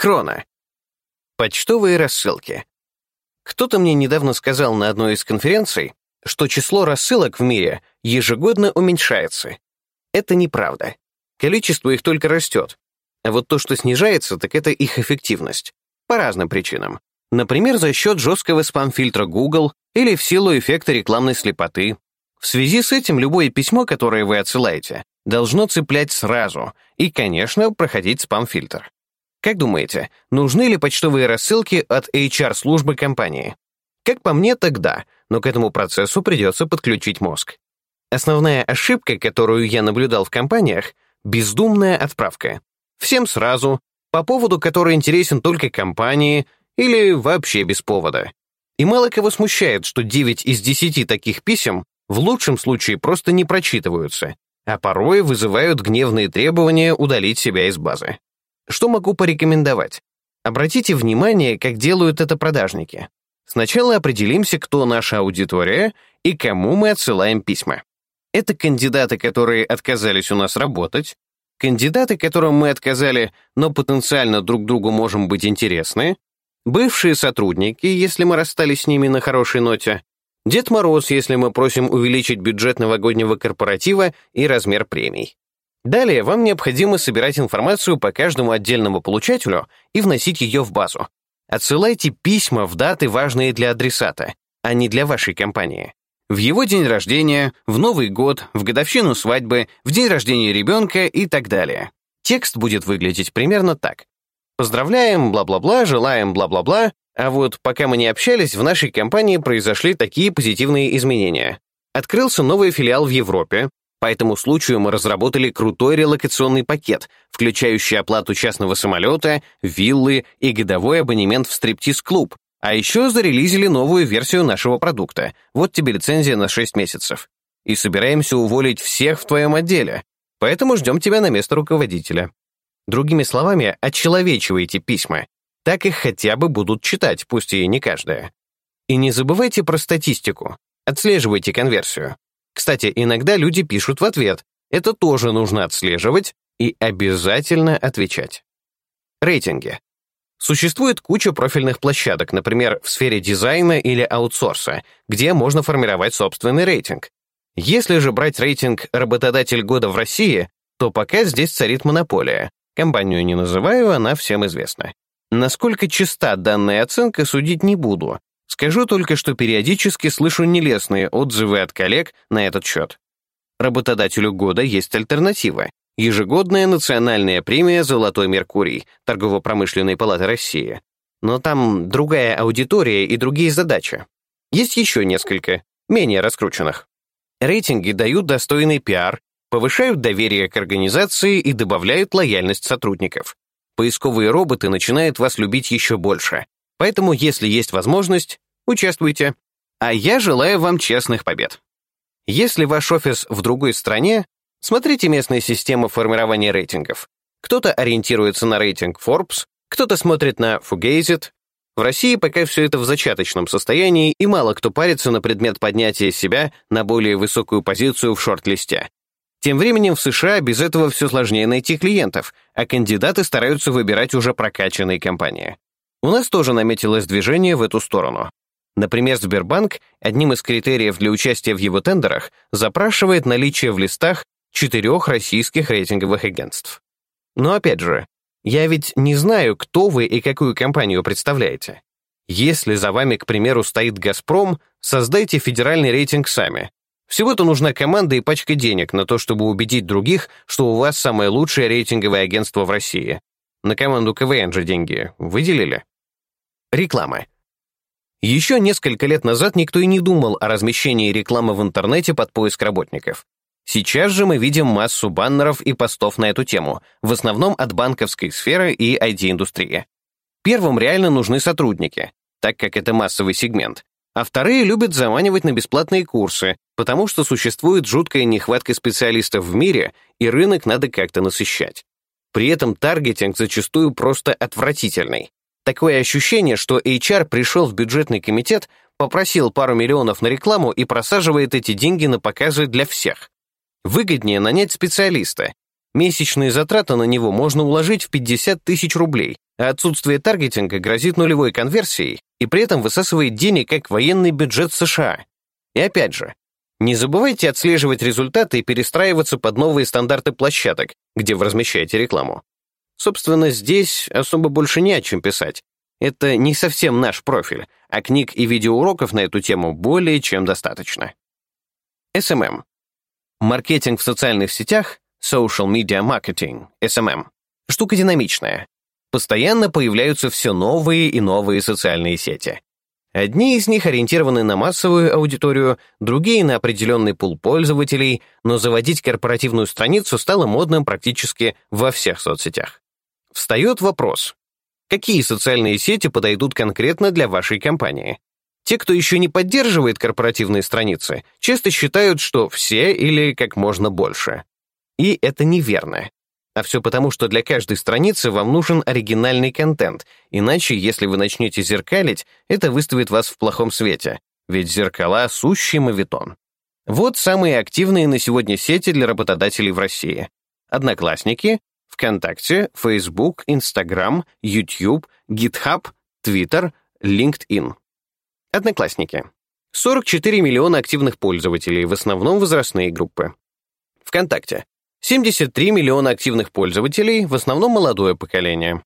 Крона. Почтовые рассылки. Кто-то мне недавно сказал на одной из конференций, что число рассылок в мире ежегодно уменьшается. Это неправда. Количество их только растет. А вот то, что снижается, так это их эффективность. По разным причинам. Например, за счет жесткого спам-фильтра Google или в силу эффекта рекламной слепоты. В связи с этим любое письмо, которое вы отсылаете, должно цеплять сразу и, конечно, проходить спам-фильтр. Как думаете, нужны ли почтовые рассылки от HR-службы компании? Как по мне, тогда, но к этому процессу придется подключить мозг. Основная ошибка, которую я наблюдал в компаниях — бездумная отправка. Всем сразу, по поводу, который интересен только компании или вообще без повода. И мало кого смущает, что 9 из 10 таких писем в лучшем случае просто не прочитываются, а порой вызывают гневные требования удалить себя из базы. Что могу порекомендовать? Обратите внимание, как делают это продажники. Сначала определимся, кто наша аудитория и кому мы отсылаем письма. Это кандидаты, которые отказались у нас работать, кандидаты, которым мы отказали, но потенциально друг другу можем быть интересны, бывшие сотрудники, если мы расстались с ними на хорошей ноте, Дед Мороз, если мы просим увеличить бюджет новогоднего корпоратива и размер премий. Далее вам необходимо собирать информацию по каждому отдельному получателю и вносить ее в базу. Отсылайте письма в даты, важные для адресата, а не для вашей компании. В его день рождения, в Новый год, в годовщину свадьбы, в день рождения ребенка и так далее. Текст будет выглядеть примерно так. Поздравляем, бла-бла-бла, желаем, бла-бла-бла, а вот пока мы не общались, в нашей компании произошли такие позитивные изменения. Открылся новый филиал в Европе, по этому случаю мы разработали крутой релокационный пакет, включающий оплату частного самолета, виллы и годовой абонемент в стриптиз-клуб. А еще зарелизили новую версию нашего продукта. Вот тебе лицензия на 6 месяцев. И собираемся уволить всех в твоем отделе. Поэтому ждем тебя на место руководителя. Другими словами, отчеловечивайте письма. Так их хотя бы будут читать, пусть и не каждая. И не забывайте про статистику. Отслеживайте конверсию. Кстати, иногда люди пишут в ответ. Это тоже нужно отслеживать и обязательно отвечать. Рейтинги. Существует куча профильных площадок, например, в сфере дизайна или аутсорса, где можно формировать собственный рейтинг. Если же брать рейтинг «Работодатель года в России», то пока здесь царит монополия. Компанию не называю, она всем известна. Насколько чиста данная оценка, судить не буду, Скажу только, что периодически слышу нелестные отзывы от коллег на этот счет. Работодателю года есть альтернатива. Ежегодная национальная премия «Золотой Меркурий» Торгово-промышленной палаты России. Но там другая аудитория и другие задачи. Есть еще несколько, менее раскрученных. Рейтинги дают достойный пиар, повышают доверие к организации и добавляют лояльность сотрудников. Поисковые роботы начинают вас любить еще больше, Поэтому, если есть возможность, участвуйте. А я желаю вам честных побед. Если ваш офис в другой стране, смотрите местные системы формирования рейтингов. Кто-то ориентируется на рейтинг Forbes, кто-то смотрит на Fugazit. В России пока все это в зачаточном состоянии, и мало кто парится на предмет поднятия себя на более высокую позицию в шорт-листе. Тем временем в США без этого все сложнее найти клиентов, а кандидаты стараются выбирать уже прокачанные компании. У нас тоже наметилось движение в эту сторону. Например, Сбербанк одним из критериев для участия в его тендерах запрашивает наличие в листах четырех российских рейтинговых агентств. Но опять же, я ведь не знаю, кто вы и какую компанию представляете. Если за вами, к примеру, стоит «Газпром», создайте федеральный рейтинг сами. Всего-то нужна команда и пачка денег на то, чтобы убедить других, что у вас самое лучшее рейтинговое агентство в России. На команду КВН же деньги выделили. Реклама. Еще несколько лет назад никто и не думал о размещении рекламы в интернете под поиск работников. Сейчас же мы видим массу баннеров и постов на эту тему, в основном от банковской сферы и IT-индустрии. Первым реально нужны сотрудники, так как это массовый сегмент, а вторые любят заманивать на бесплатные курсы, потому что существует жуткая нехватка специалистов в мире, и рынок надо как-то насыщать. При этом таргетинг зачастую просто отвратительный. Такое ощущение, что HR пришел в бюджетный комитет, попросил пару миллионов на рекламу и просаживает эти деньги на показы для всех. Выгоднее нанять специалиста. Месячные затраты на него можно уложить в 50 тысяч рублей, а отсутствие таргетинга грозит нулевой конверсией и при этом высасывает денег как военный бюджет США. И опять же, не забывайте отслеживать результаты и перестраиваться под новые стандарты площадок, где вы размещаете рекламу. Собственно, здесь особо больше не о чем писать. Это не совсем наш профиль, а книг и видеоуроков на эту тему более чем достаточно. SMM. Маркетинг в социальных сетях, Social Media Marketing, SMM, штука динамичная. Постоянно появляются все новые и новые социальные сети. Одни из них ориентированы на массовую аудиторию, другие — на определенный пул пользователей, но заводить корпоративную страницу стало модным практически во всех соцсетях. Встает вопрос, какие социальные сети подойдут конкретно для вашей компании? Те, кто еще не поддерживает корпоративные страницы, часто считают, что все или как можно больше. И это неверно. А все потому, что для каждой страницы вам нужен оригинальный контент, иначе, если вы начнете зеркалить, это выставит вас в плохом свете, ведь зеркала — сущий мавитон. Вот самые активные на сегодня сети для работодателей в России. Одноклассники, ВКонтакте, Facebook, Instagram, YouTube, GitHub, Twitter, LinkedIn. Одноклассники. 44 миллиона активных пользователей, в основном возрастные группы. ВКонтакте. 73 миллиона активных пользователей, в основном молодое поколение.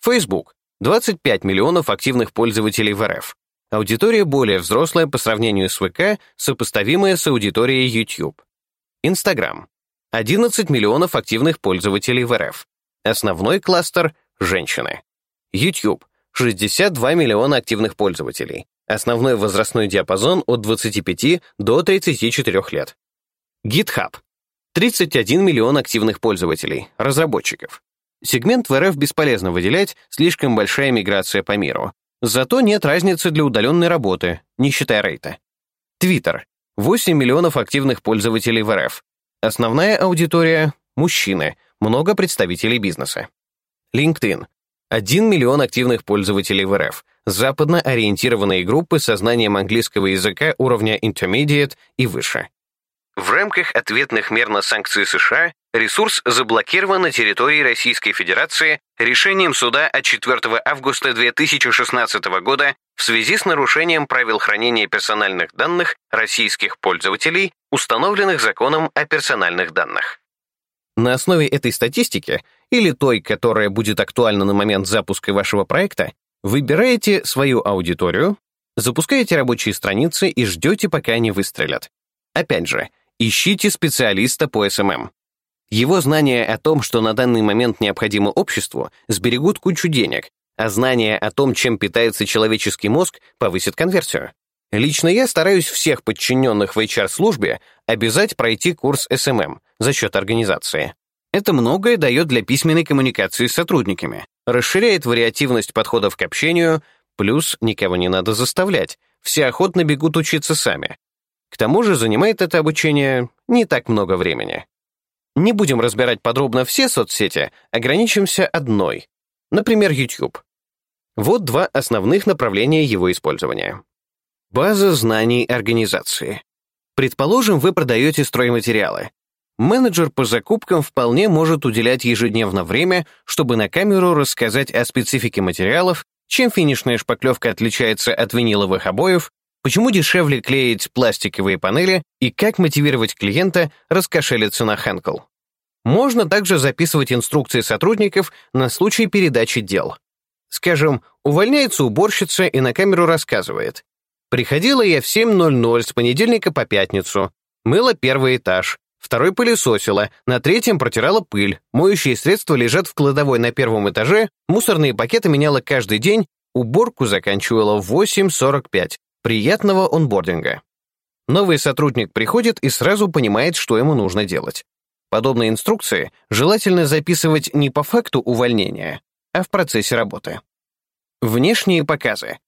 Facebook — 25 миллионов активных пользователей в РФ. Аудитория более взрослая по сравнению с ВК, сопоставимая с аудиторией YouTube. Instagram — 11 миллионов активных пользователей в РФ. Основной кластер — женщины. YouTube — 62 миллиона активных пользователей. Основной возрастной диапазон от 25 до 34 лет. GitHub 31 миллион активных пользователей, разработчиков. Сегмент в РФ бесполезно выделять, слишком большая миграция по миру. Зато нет разницы для удаленной работы, не считая рейта. Твиттер. 8 миллионов активных пользователей в РФ. Основная аудитория — мужчины, много представителей бизнеса. LinkedIn. 1 миллион активных пользователей в РФ. Западно-ориентированные группы со знанием английского языка уровня Intermediate и выше. В рамках ответных мер на санкции США ресурс заблокирован на территории Российской Федерации решением суда от 4 августа 2016 года в связи с нарушением правил хранения персональных данных российских пользователей, установленных законом о персональных данных. На основе этой статистики, или той, которая будет актуальна на момент запуска вашего проекта, выбираете свою аудиторию, запускаете рабочие страницы и ждете, пока они выстрелят. Опять же, Ищите специалиста по СММ. Его знания о том, что на данный момент необходимо обществу, сберегут кучу денег, а знания о том, чем питается человеческий мозг, повысят конверсию. Лично я стараюсь всех подчиненных в HR-службе обязать пройти курс СММ за счет организации. Это многое дает для письменной коммуникации с сотрудниками, расширяет вариативность подходов к общению, плюс никого не надо заставлять, все охотно бегут учиться сами, к тому же занимает это обучение не так много времени. Не будем разбирать подробно все соцсети, ограничимся одной, например, YouTube. Вот два основных направления его использования. База знаний организации. Предположим, вы продаете стройматериалы. Менеджер по закупкам вполне может уделять ежедневно время, чтобы на камеру рассказать о специфике материалов, чем финишная шпаклевка отличается от виниловых обоев, Почему дешевле клеить пластиковые панели и как мотивировать клиента раскошелиться на Хэнкл? Можно также записывать инструкции сотрудников на случай передачи дел. Скажем, увольняется уборщица и на камеру рассказывает. Приходила я в 7.00 с понедельника по пятницу, мыла первый этаж, второй пылесосила, на третьем протирала пыль, моющие средства лежат в кладовой на первом этаже, мусорные пакеты меняла каждый день, уборку заканчивала в 8.45, Приятного онбординга. Новый сотрудник приходит и сразу понимает, что ему нужно делать. Подобные инструкции желательно записывать не по факту увольнения, а в процессе работы. Внешние показы.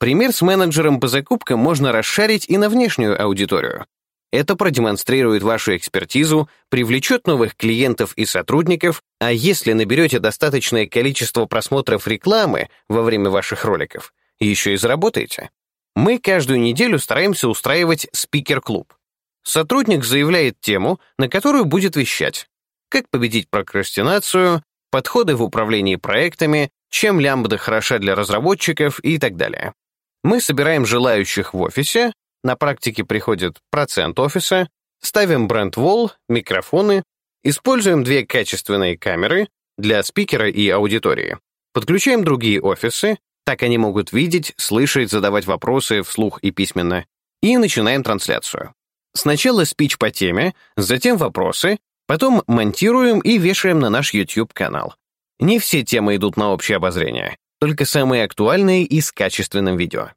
Пример с менеджером по закупкам можно расшарить и на внешнюю аудиторию. Это продемонстрирует вашу экспертизу, привлечет новых клиентов и сотрудников, а если наберете достаточное количество просмотров рекламы во время ваших роликов, еще и заработаете. Мы каждую неделю стараемся устраивать спикер-клуб. Сотрудник заявляет тему, на которую будет вещать. Как победить прокрастинацию, подходы в управлении проектами, чем лямбда хороша для разработчиков и так далее. Мы собираем желающих в офисе, на практике приходит процент офиса, ставим бренд-волл, микрофоны, используем две качественные камеры для спикера и аудитории, подключаем другие офисы, так они могут видеть, слышать, задавать вопросы вслух и письменно, и начинаем трансляцию. Сначала спич по теме, затем вопросы, потом монтируем и вешаем на наш YouTube-канал. Не все темы идут на общее обозрение, только самые актуальные и с качественным видео.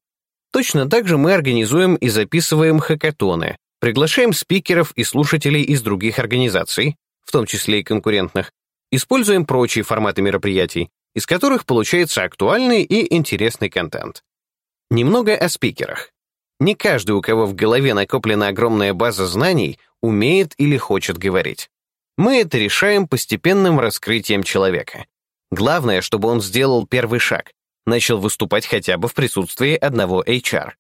Точно так же мы организуем и записываем хакатоны, приглашаем спикеров и слушателей из других организаций, в том числе и конкурентных, используем прочие форматы мероприятий, из которых получается актуальный и интересный контент. Немного о спикерах. Не каждый, у кого в голове накоплена огромная база знаний, умеет или хочет говорить. Мы это решаем постепенным раскрытием человека. Главное, чтобы он сделал первый шаг, начал выступать хотя бы в присутствии одного HR.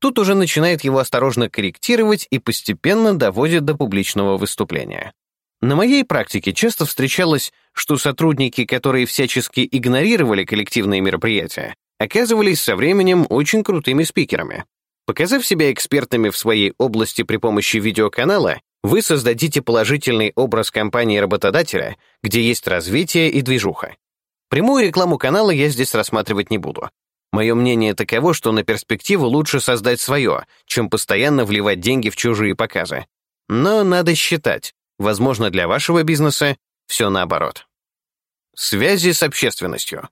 Тут уже начинает его осторожно корректировать и постепенно доводит до публичного выступления. На моей практике часто встречалось, что сотрудники, которые всячески игнорировали коллективные мероприятия, оказывались со временем очень крутыми спикерами. Показав себя экспертами в своей области при помощи видеоканала, вы создадите положительный образ компании-работодателя, где есть развитие и движуха. Прямую рекламу канала я здесь рассматривать не буду. Мое мнение таково, что на перспективу лучше создать свое, чем постоянно вливать деньги в чужие показы. Но надо считать, возможно, для вашего бизнеса все наоборот. Связи с общественностью.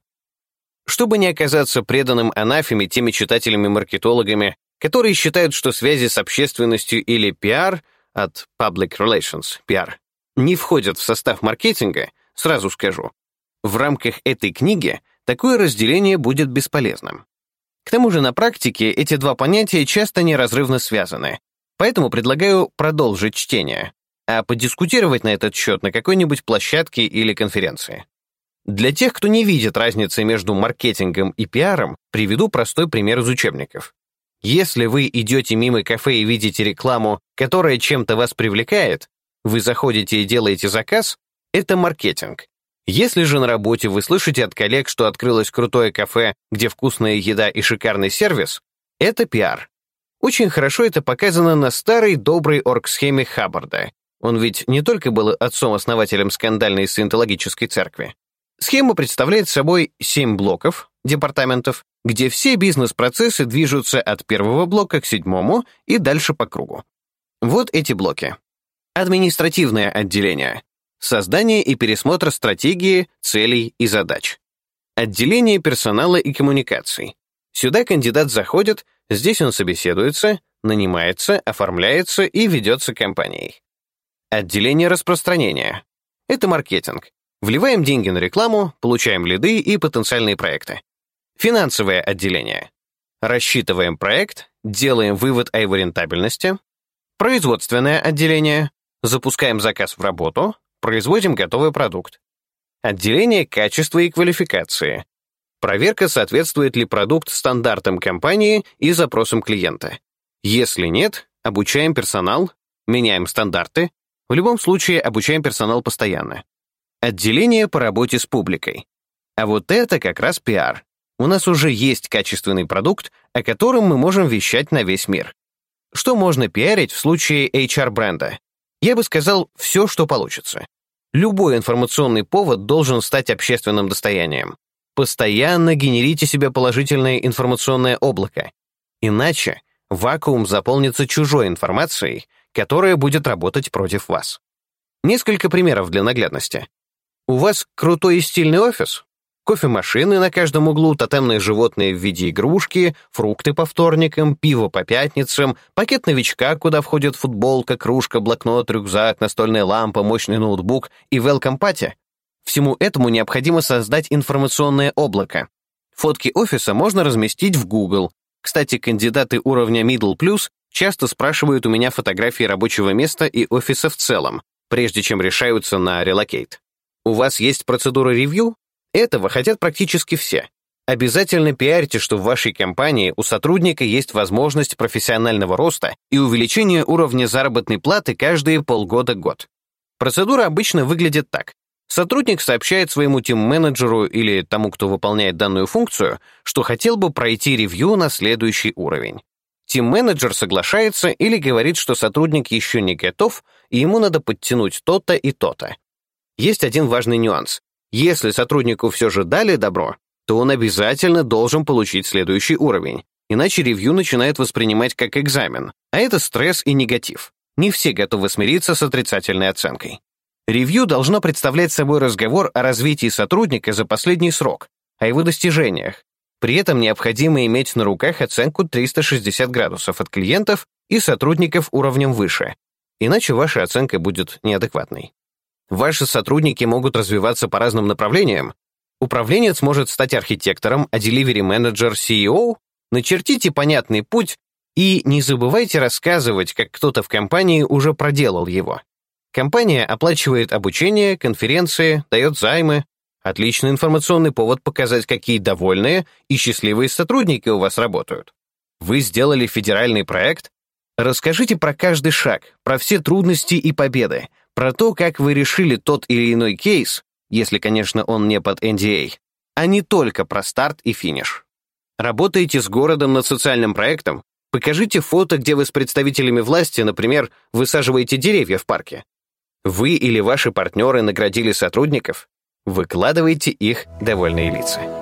Чтобы не оказаться преданным анафеме теми читателями-маркетологами, которые считают, что связи с общественностью или пиар от Public Relations, пиар, не входят в состав маркетинга, сразу скажу, в рамках этой книги такое разделение будет бесполезным. К тому же на практике эти два понятия часто неразрывно связаны, поэтому предлагаю продолжить чтение, а подискутировать на этот счет на какой-нибудь площадке или конференции. Для тех, кто не видит разницы между маркетингом и пиаром, приведу простой пример из учебников. Если вы идете мимо кафе и видите рекламу, которая чем-то вас привлекает, вы заходите и делаете заказ, это маркетинг, если же на работе вы слышите от коллег, что открылось крутое кафе, где вкусная еда и шикарный сервис, это пиар. Очень хорошо это показано на старой доброй оргсхеме Хаббарда. Он ведь не только был отцом-основателем скандальной саентологической церкви. Схема представляет собой семь блоков, департаментов, где все бизнес-процессы движутся от первого блока к седьмому и дальше по кругу. Вот эти блоки. Административное отделение, Создание и пересмотр стратегии, целей и задач. Отделение персонала и коммуникаций. Сюда кандидат заходит, здесь он собеседуется, нанимается, оформляется и ведется компанией. Отделение распространения. Это маркетинг. Вливаем деньги на рекламу, получаем лиды и потенциальные проекты. Финансовое отделение. Рассчитываем проект, делаем вывод о его рентабельности. Производственное отделение. Запускаем заказ в работу, Производим готовый продукт. Отделение качества и квалификации. Проверка, соответствует ли продукт стандартам компании и запросам клиента. Если нет, обучаем персонал, меняем стандарты, в любом случае обучаем персонал постоянно. Отделение по работе с публикой. А вот это как раз пиар. У нас уже есть качественный продукт, о котором мы можем вещать на весь мир. Что можно пиарить в случае HR-бренда? Я бы сказал, все, что получится. Любой информационный повод должен стать общественным достоянием. Постоянно генерите себе положительное информационное облако. Иначе вакуум заполнится чужой информацией, которая будет работать против вас. Несколько примеров для наглядности. У вас крутой и стильный офис? Кофемашины на каждом углу, тотемные животные в виде игрушки, фрукты по вторникам, пиво по пятницам, пакет новичка, куда входит футболка, кружка, блокнот, рюкзак, настольная лампа, мощный ноутбук и welcome. Всему этому необходимо создать информационное облако. Фотки офиса можно разместить в Google. Кстати, кандидаты уровня Middle Plus часто спрашивают у меня фотографии рабочего места и офиса в целом, прежде чем решаются на релокейт. У вас есть процедура ревью? Этого хотят практически все. Обязательно пиарьте, что в вашей компании у сотрудника есть возможность профессионального роста и увеличения уровня заработной платы каждые полгода-год. Процедура обычно выглядит так. Сотрудник сообщает своему тим-менеджеру или тому, кто выполняет данную функцию, что хотел бы пройти ревью на следующий уровень. Тим-менеджер соглашается или говорит, что сотрудник еще не готов, и ему надо подтянуть то-то и то-то. Есть один важный нюанс. Если сотруднику все же дали добро, то он обязательно должен получить следующий уровень, иначе ревью начинает воспринимать как экзамен, а это стресс и негатив. Не все готовы смириться с отрицательной оценкой. Ревью должно представлять собой разговор о развитии сотрудника за последний срок, о его достижениях. При этом необходимо иметь на руках оценку 360 градусов от клиентов и сотрудников уровнем выше, иначе ваша оценка будет неадекватной. Ваши сотрудники могут развиваться по разным направлениям. Управленец может стать архитектором, а delivery менеджер CEO. Начертите понятный путь и не забывайте рассказывать, как кто-то в компании уже проделал его. Компания оплачивает обучение, конференции, дает займы. Отличный информационный повод показать, какие довольные и счастливые сотрудники у вас работают. Вы сделали федеральный проект? Расскажите про каждый шаг, про все трудности и победы, про то, как вы решили тот или иной кейс, если, конечно, он не под NDA, а не только про старт и финиш. Работаете с городом над социальным проектом? Покажите фото, где вы с представителями власти, например, высаживаете деревья в парке. Вы или ваши партнеры наградили сотрудников? Выкладывайте их довольные лица.